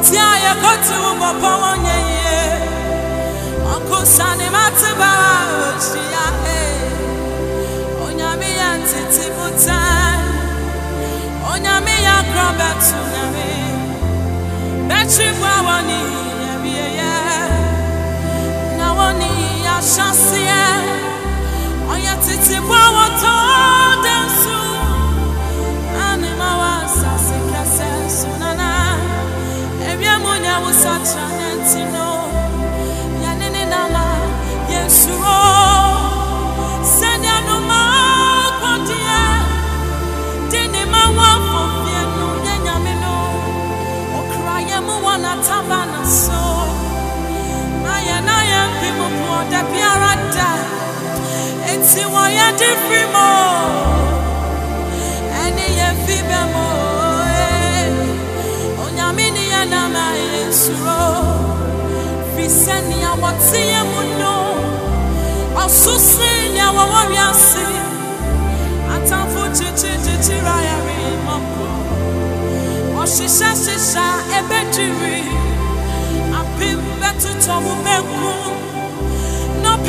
kokromoti a yɛkɔte wo bɔpɔ wɔ nyɛ yie ɔkosa ne mate baa ɔhyia onyame yɛ ntete botan onyame yɛ akorɔ bɛto nyame bɛkyi boa wɔ na wɔ ne yɛahyɛseɛ ɔyɛ tete boa wɔ tɔɔ da tí wọ́n yẹ dín fún mọ́. Ẹni yẹ fi bẹ́ mọ́ onyàmí ni yẹn nà má yẹ sùrọ̀ fi sẹ́ni àwọn tí yẹ mú nù. Ọ̀sùn sí ni àwọn wọ́n rí àsì àtàfo jíjí.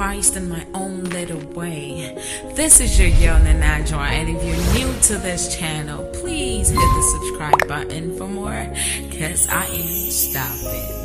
Christ in my own little way. This is your girl Nanajwa, and if you're new to this channel, please hit the subscribe button for more, cause I ain't stopping.